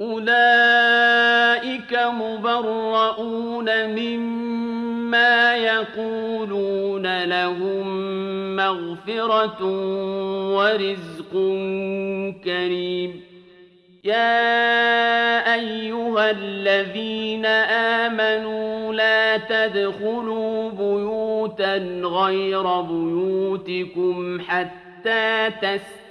أولئك مبرؤون مما يقولون لهم مغفرة ورزق كريم يا أيها الذين آمنوا لا تدخلوا بيوتا غير بيوتكم حتى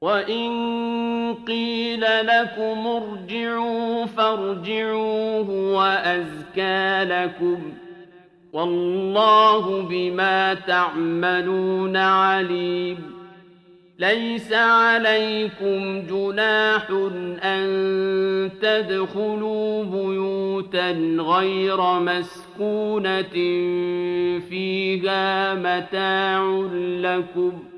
وإن قيل لكم ارجعوا فارجعوا هو أزكى لكم والله بما تعملون عليم. ليس عليكم جناح أن تدخلوا بيوتا غير مسكونة فيها متاع لكم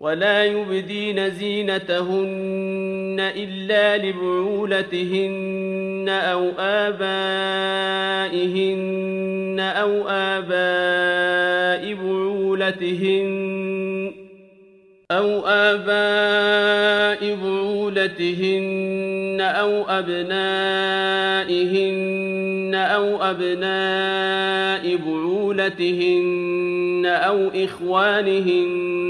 ولا يبدين زينتهن إلا لبعولتهن أو آبائهن أو آباء بعولتهن أو آباء بعولتهن أو أبنائهن أو أبناء بعولتهن أو إخوانهن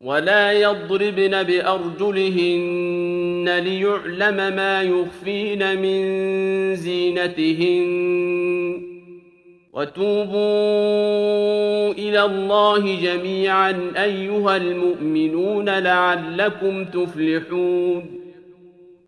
ولا يضربن بأرجلهن ليعلم ما يخفين من زينتهن. وتوبوا إلى الله جميعا أيها المؤمنون لعلكم تفلحون.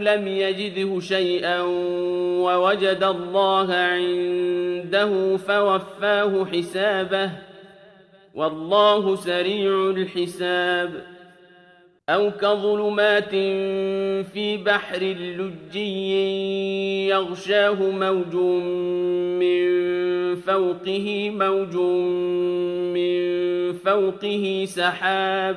لم يجده شيئا ووجد الله عنده فوفاه حسابه والله سريع الحساب. أو كظلمات في بحر لجي يغشاه موج من فوقه موج من فوقه سحاب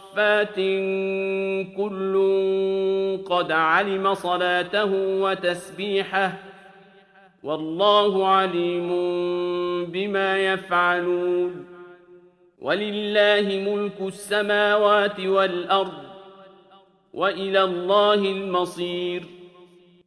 صافات كل قد علم صلاته وتسبيحه والله عليم بما يفعلون ولله ملك السماوات والأرض والى الله المصير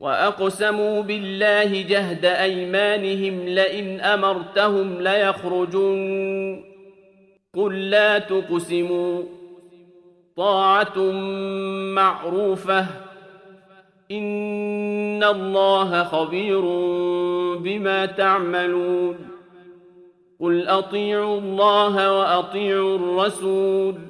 وأقسموا بالله جهد أيمانهم لئن أمرتهم ليخرجن قل لا تقسموا. طاعة معروفة. إن الله خبير بما تعملون. قل أطيعوا الله وأطيعوا الرسول.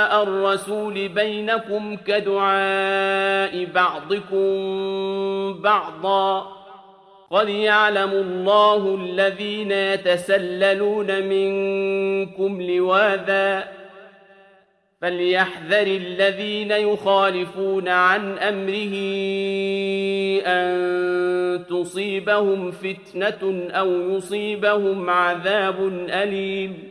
الرسول بينكم كدعاء بعضكم بعضا قد يعلم الله الذين يتسللون منكم لواذا فليحذر الذين يخالفون عن أمره أن تصيبهم فتنة أو يصيبهم عذاب أليم